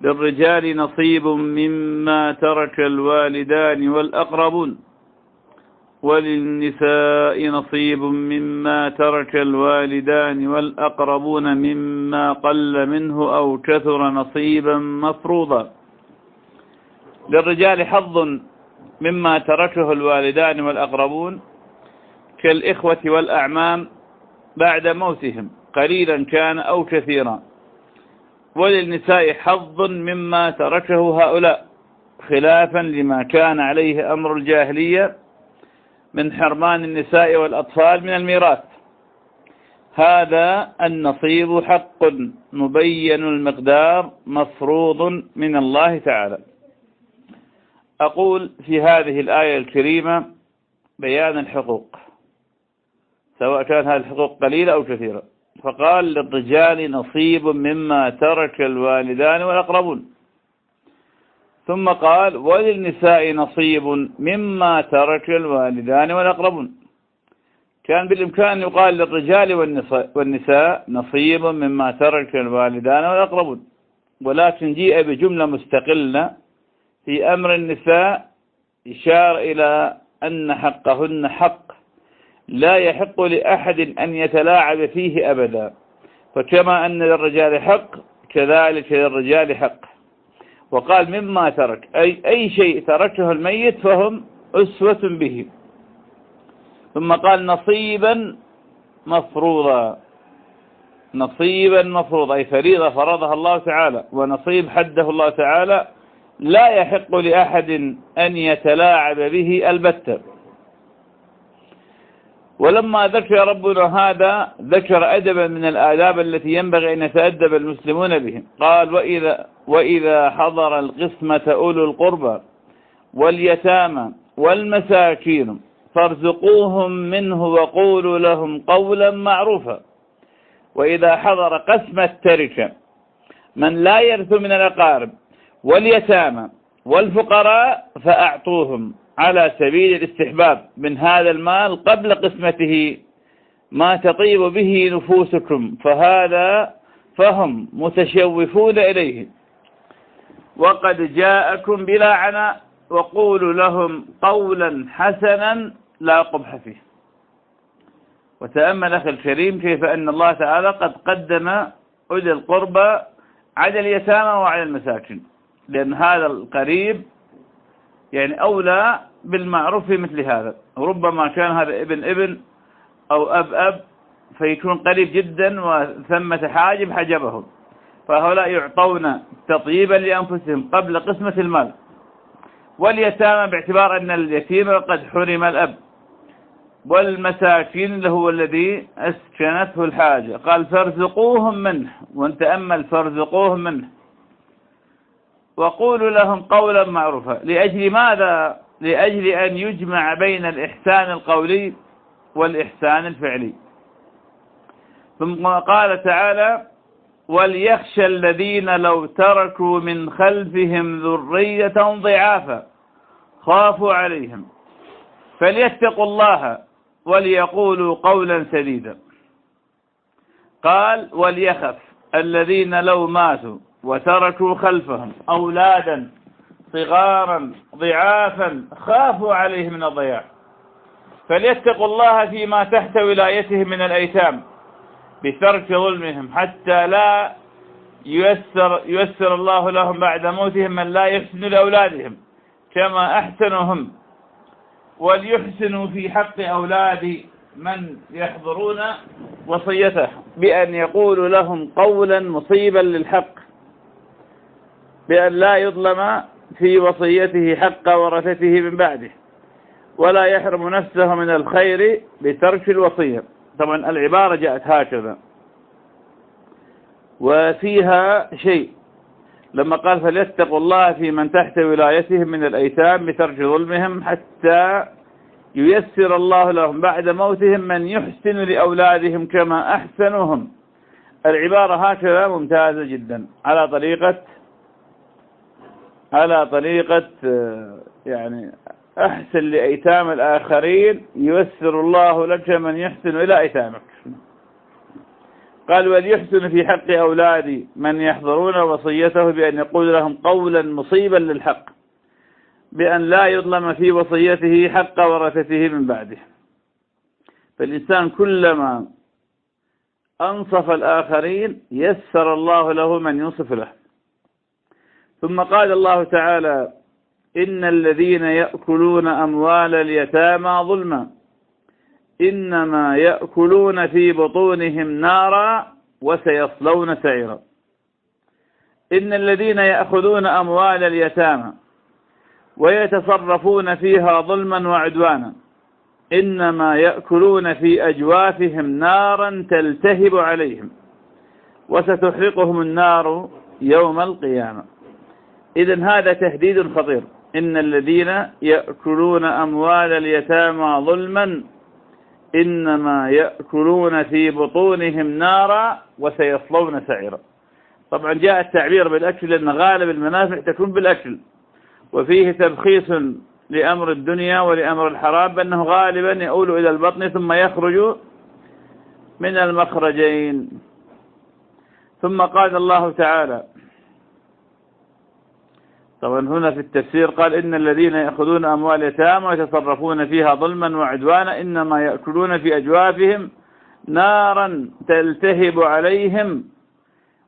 للرجال نصيب مما ترك الوالدان والأقربون. وللنساء نصيب مما ترك الوالدان والأقربون مما قل منه أو كثر نصيبا مفروضا. للرجال حظ مما تركه الوالدان والأقربون كالإخوة والأعمام بعد موتهم قليلا كان أو كثيرا. وللنساء حظ مما تركه هؤلاء خلافا لما كان عليه أمر الجاهلية من حرمان النساء والأطفال من الميراث. هذا النصيب حق مبين المقدار مفروض من الله تعالى. أقول في هذه الآية الكريمة بيان الحقوق سواء كان هذه الحقوق قليلة أو كثيرة. فقال للرجال نصيب مما ترك الوالدان والأقربون. ثم قال وللنساء نصيب مما ترك الوالدان والأقربون. كان بالإمكان يقال للرجال والنساء نصيب مما ترك الوالدان والأقربون. ولكن جيء بجملة مستقلة في أمر النساء إشار إلى أن حقهن حق. لا يحق لأحد أن يتلاعب فيه أبدا. فكما أن للرجال حق كذلك للرجال حق. وقال مما ترك أي, أي شيء تركه الميت فهم أسوة به. ثم قال نصيبا مفروضا. نصيبا مفروضا أي فريضة فرضها الله تعالى ونصيب حده الله تعالى لا يحق لأحد أن يتلاعب به البتة. ولما ذكر ربنا هذا ذكر أدبا من الآداب التي ينبغي أن يتأدب المسلمون بهم. قال وإذا, وإذا حضر القسمة أولو القربى واليتامى والمساكين فارزقوهم منه وقولوا لهم قولا معروفا. وإذا حضر قسم التركة من لا يرث من الأقارب واليتامى والفقراء فأعطوهم على سبيل الاستحباب من هذا المال قبل قسمته ما تطيب به نفوسكم فهذا فهم متشوفون إليه. وقد جاءكم بلا عناء وقولوا لهم قولا حسنا لا قبح فيه. وتأمل أخي الكريم كيف أن الله تعالى قد قدم أولي القربى على اليتامى وعلى المساكين لأن هذا القريب يعني أولى بالمعروف في مثل هذا. ربما كان هذا ابن ابن أو أب أب فيكون قريب جدا وثمة حاجب حجبهم. فهؤلاء يعطون تطيبا لأنفسهم قبل قسمة المال. واليتامى باعتبار أن اليتيم قد حرم الأب. والمساكين اللي هو الذي أسكنته الحاجة. قال فارزقوهم منه. ونتأمل فارزقوهم منه. وقولوا لهم قولا معروفا. لأجل ماذا؟ لأجل أن يجمع بين الإحسان القولي والإحسان الفعلي. ثم قال تعالى وليخشى الذين لو تركوا من خلفهم ذرية ضعافا خافوا عليهم. فليتقوا الله وليقولوا قولا سديدا. قال وليخف الذين لو ماتوا وتركوا خلفهم أولادا صغارا ضعافا خافوا عليه من الضياع. فليتقوا الله فيما تحت ولايتهم من الأيتام بترك ظلمهم حتى لا ييسر, ييسر الله لهم بعد موتهم من لا يحسن لأولادهم كما أحسنهم. وليحسنوا في حق أولاد من يحضرون وصيته بأن يقولوا لهم قولا مصيبا للحق. بأن لا يظلم في وصيته حق ورثته من بعده ولا يحرم نفسه من الخير بترك الوصية. طبعا العبارة جاءت هكذا. وفيها شيء لما قال فليتقوا الله في من تحت ولايتهم من الأيتام بترك ظلمهم حتى ييسر الله لهم بعد موتهم من يحسن لأولادهم كما أحسنهم. العبارة هكذا ممتازة جدا على طريقة على طريقة يعني أحسن لأيتام الآخرين ييسر الله لك من يحسن إلى أيتامك. قال وليحسن في حق أولادي من يحضرون وصيته بأن يقول لهم قولا مصيبا للحق بأن لا يظلم في وصيته حق ورثته من بعده. فالإنسان كلما أنصف الآخرين يسر الله له من ينصف له. ثم قال الله تعالى إن الذين يأكلون أموال اليتامى ظلما إنما يأكلون في بطونهم نارا وسيصلون سعيرا إن الذين يأخذون أموال اليتامى ويتصرفون فيها ظلما وعدوانا إنما يأكلون في أجوافهم نارا تلتهب عليهم وستحرقهم النار يوم القيامة إذا هذا تهديد خطير. إن الذين يأكلون أموال اليتامى ظلما إنما يأكلون في بطونهم نارا وسيصلون سعيرا. طبعا جاء التعبير بالأكل لأن غالب المنافع تكون بالأكل. وفيه تبخيص لأمر الدنيا ولأمر الحرام بأنه غالبا يؤول إلى البطن ثم يخرج من المخرجين. ثم قال الله تعالى طبعا هنا في التفسير قال إن الذين يأخذون أموال يتامى ويتصرفون فيها ظلما وعدوانا إنما يأكلون في أجوافهم نارا تلتهب عليهم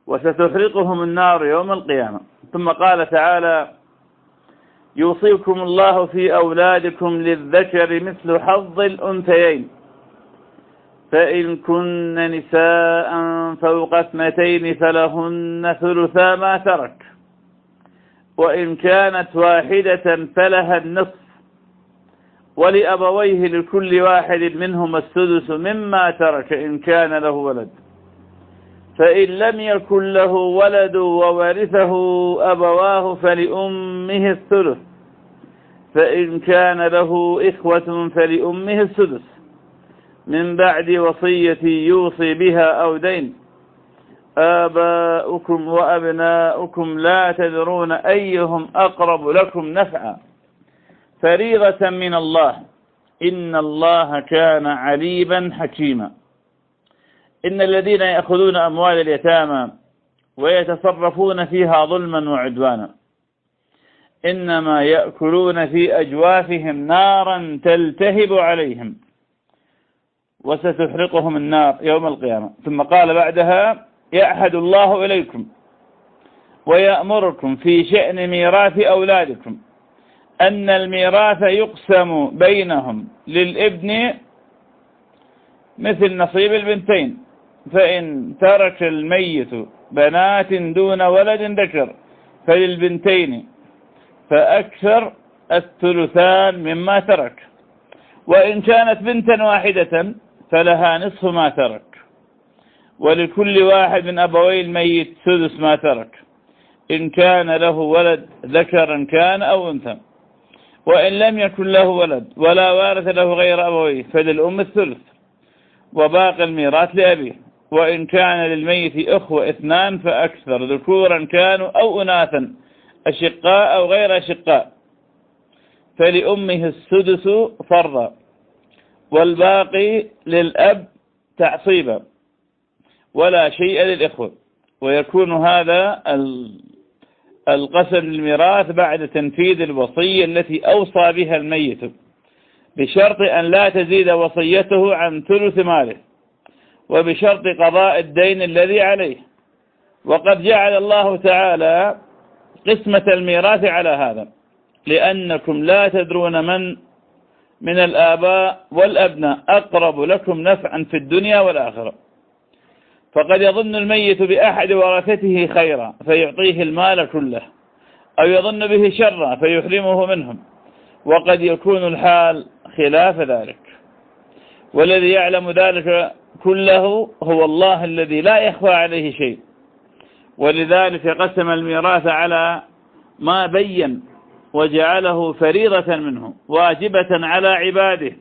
وستحرقهم النار يوم القيامة. ثم قال تعالى يوصيكم الله في أولادكم للذكر مثل حظ الأنثيين. فإن كن نساء فوق اثنتين فلهن ثلثا ما ترك. وإن كانت واحدة فلها النصف. ولأبويه لكل واحد منهما السدس مما ترك إن كان له ولد. فإن لم يكن له ولد وورثه أبواه فلأمه الثلث. فإن كان له إخوة فلأمه السدس. من بعد وصية يوصي بها أو دين. آباؤكم وأبناؤكم لا تدرون أيهم أقرب لكم نفعا. فريضة من الله. إن الله كان عليما حكيما. إن الذين يأخذون أموال اليتامى ويتصرفون فيها ظلما وعدوانا. إنما يأكلون في أجوافهم نارا تلتهب عليهم. وستحرقهم النار يوم القيامة. ثم قال بعدها يعهد الله إليكم ويأمركم في شأن ميراث أولادكم أن الميراث يقسم بينهم للابن مثل نصيب البنتين فإن ترك الميت بنات دون ولد ذكر فللبنتين فأكثر الثلثان مما ترك. وإن كانت بنتا واحدة فلها نصف ما ترك. ولكل واحد من أبوي الميت سدس ما ترك. إن كان له ولد ذكرا كان أو أنثى. وإن لم يكن له ولد ولا وارث له غير أبويه فللأم الثلث. وباقي الميراث لأبيه. وإن كان للميت أخوة اثنان فأكثر ذكورا كانوا أو أناثا أشقاء أو غير أشقاء. فلأمه السدس فرضا. والباقي للأب تعصيبا. ولا شيء للإخوة. ويكون هذا القسم للميراث بعد تنفيذ الوصية التي أوصى بها الميت بشرط أن لا تزيد وصيته عن ثلث ماله وبشرط قضاء الدين الذي عليه. وقد جعل الله تعالى قسمة الميراث على هذا لأنكم لا تدرون من من الآباء والأبناء أقرب لكم نفعا في الدنيا والآخرة. فقد يظن الميت بأحد ورثته خيرا فيعطيه المال كله. أو يظن به شرا فيحرمه منهم. وقد يكون الحال خلاف ذلك. والذي يعلم ذلك كله هو الله الذي لا يخفى عليه شيء. ولذلك قسم الميراث على ما بين وجعله فريضة منه واجبة على عباده.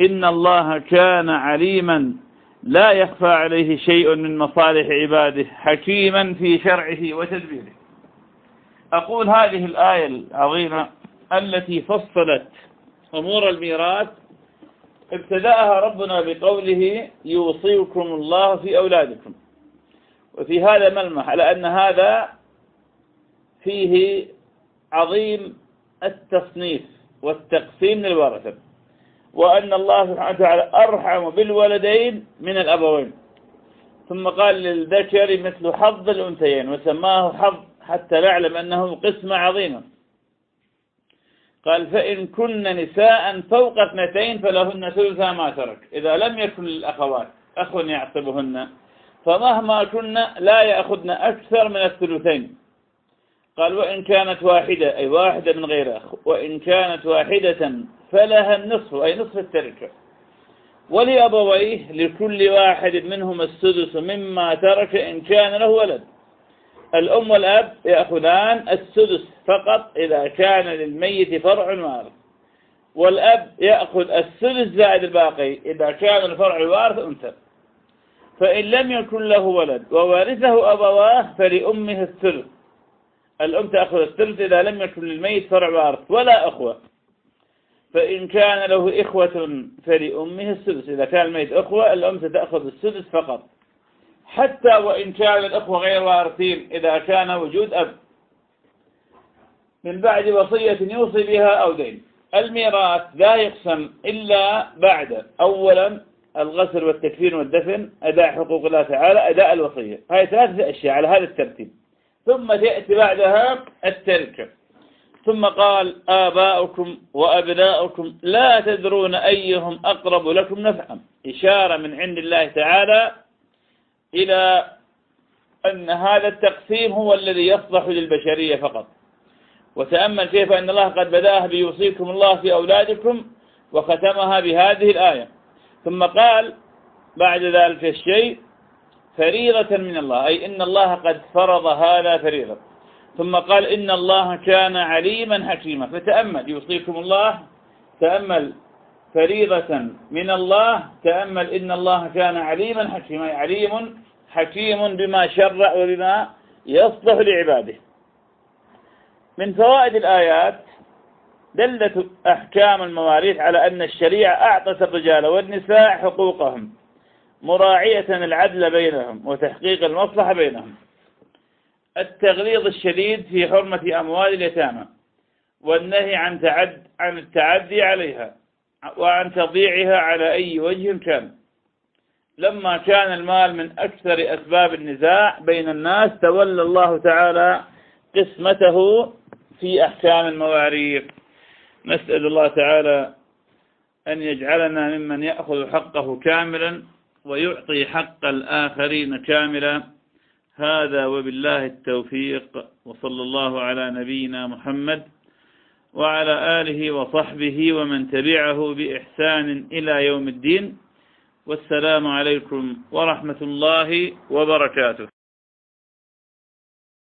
إن الله كان عليما لا يخفى عليه شيء من مصالح عباده حكيما في شرعه وتدبيره. أقول هذه الآية العظيمة التي فصلت أمور الميراث. ابتدأها ربنا بقوله يوصيكم الله في أولادكم. وفي هذا ملمح على أن هذا فيه عظيم التصنيف والتقسيم للورثة. وأن الله سبحانه وتعالى أرحم بالولدين من الأبوين. ثم قال للذكر مثل حظ الأنثيين وسماه حظ حتى نعلم أنه قسمة عظيمة قال فإن كن نساء فوق اثنتين فلهن ثلثا ما ترك. إذا لم يكن للأخوات أخ يعصبهن فمهما كنا لا يأخذن أكثر من الثلثين. قال وإن كانت واحدة أي واحدة من غير أخ. وإن كانت واحدة فلها النصف أي نصف التركة. ولأبويه لكل واحد منهم السدس مما ترك إن كان له ولد. الأم والأب يأخذان السدس فقط إذا كان للميت فرع وارث والأب يأخذ السدس زائد الباقي إذا كان الفرع الوارث أنثى. فإن لم يكن له ولد ووارثه أبواه فلأمه الثلث. الأم تأخذ الثلث إذا لم يكن للميت فرع وارث ولا أخوة. فإن كان له إخوة فلأمه السدس. إذا كان الميت أخوة الأم ستأخذ السدس فقط. حتى وإن كان الأخوة غير وارثين إذا كان وجود أب. من بعد وصية يوصي بها أو دين. الميراث لا يقسم إلا بعد. أولا الغسل والتكفين والدفن أداء حقوق الله تعالى أداء الوصية. هاي ثلاثة أشياء على هذا الترتيب. ثم تأتي بعدها التركة ثم قال آباؤكم وأبناؤكم لا تدرون أيهم أقرب لكم نفعا. إشارة من عند الله تعالى إلى أن هذا التقسيم هو الذي يصلح للبشرية فقط. وتأمل كيف أن الله قد بدأها بيوصيكم الله في أولادكم وختمها بهذه الآية. ثم قال بعد ذلك الشيء فريضة من الله. أي إن الله قد فرض هذا فريضة. ثم قال إن الله كان عليما حكيما. فتأمل. يوصيكم الله. تأمل. فريضة من الله. تأمل إن الله كان عليما حكيما. عليم حكيم بما شرع وبما يصلح لعباده. من فوائد الآيات دلت أحكام المواريث على أن الشريعة أعطت الرجال والنساء حقوقهم. مراعية العدل بينهم وتحقيق المصلحة بينهم. التغليظ الشديد في حرمة أموال اليتامى والنهي عن تعد عن التعدي عليها وعن تضييعها على أي وجه كان. لما كان المال من أكثر أسباب النزاع بين الناس تولى الله تعالى قسمته في أحكام المواريث. نسأل الله تعالى أن يجعلنا ممن يأخذ حقه كاملا ويعطي حق الآخرين كاملا. هذا وبالله التوفيق. وصلى الله على نبينا محمد وعلى آله وصحبه ومن تبعه بإحسان إلى يوم الدين. والسلام عليكم ورحمة الله وبركاته.